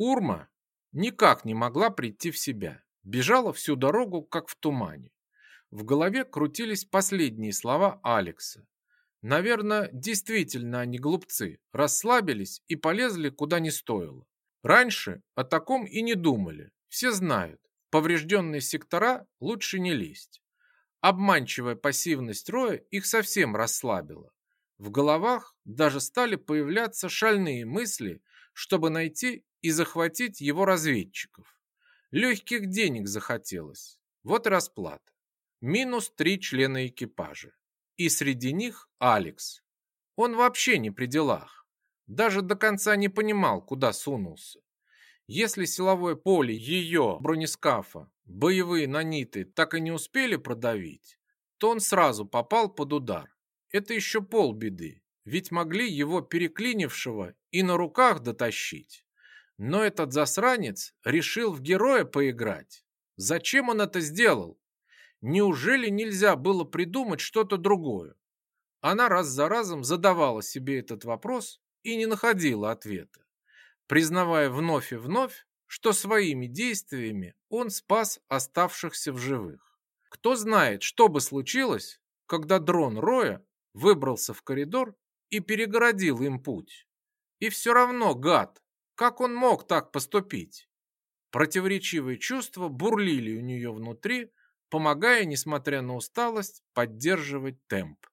Урма никак не могла прийти в себя. Бежала всю дорогу, как в тумане. В голове крутились последние слова Алекса. Наверное, действительно они глупцы, расслабились и полезли куда не стоило. Раньше о таком и не думали. Все знают, поврежденные сектора лучше не лезть. Обманчивая пассивность Роя их совсем расслабила. В головах даже стали появляться шальные мысли, чтобы найти и захватить его разведчиков. Легких денег захотелось. Вот расплата. Минус три члена экипажа. И среди них Алекс. Он вообще не при делах. Даже до конца не понимал, куда сунулся. Если силовое поле ее бронескафа, боевые наниты так и не успели продавить, то он сразу попал под удар. Это еще полбеды, ведь могли его переклинившего и на руках дотащить. Но этот засранец решил в героя поиграть. Зачем он это сделал? Неужели нельзя было придумать что-то другое? Она раз за разом задавала себе этот вопрос и не находила ответа признавая вновь и вновь, что своими действиями он спас оставшихся в живых. Кто знает, что бы случилось, когда дрон Роя выбрался в коридор и перегородил им путь. И все равно, гад, как он мог так поступить? Противоречивые чувства бурлили у нее внутри, помогая, несмотря на усталость, поддерживать темп.